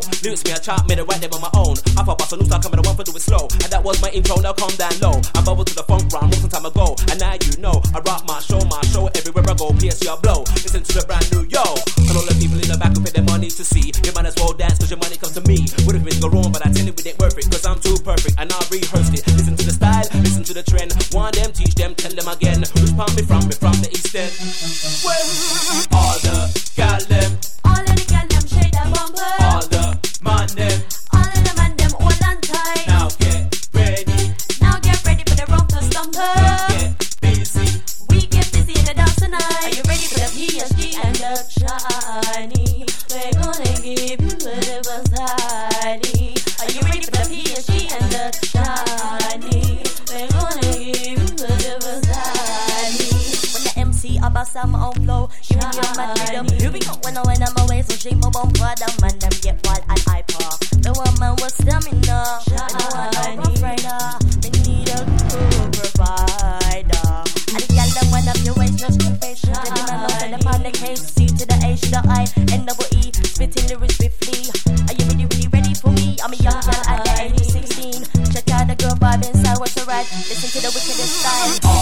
flow. Lyrics me a chart, made it right there on my own. I thought boss a new start coming, I want to do it slow. And that was my intro, now calm down low. I bubble to the funk round, long time ago. And now you know, I rock my show, my show everywhere I go. PSC I blow. Listen to the brand new yo. And all the people in the back who pay their money to see. You might as well dance, cause your money comes to me. Would have been go wrong, but I tell you it ain't worth it. Cause I'm too perfect, and I rehearsed it. Listen to the style, listen to the trend. Want them, teach them, tell them again. Which part me from, me from the east end. Shiny. Are you ready for the PSG and the shiny? We're gonna give you little shiny. When the MC up a some on flow, giving you my rhythm. Here we go. When I when I'm away, so shake my bum for the man them get wild and hyper. The woman was stamina, and the one I'm rider. They need a cool provider. And the gal them when up your waist, just it shut. The man up in the pan, the case, C to the H to the I, and Listen to the wickedest style.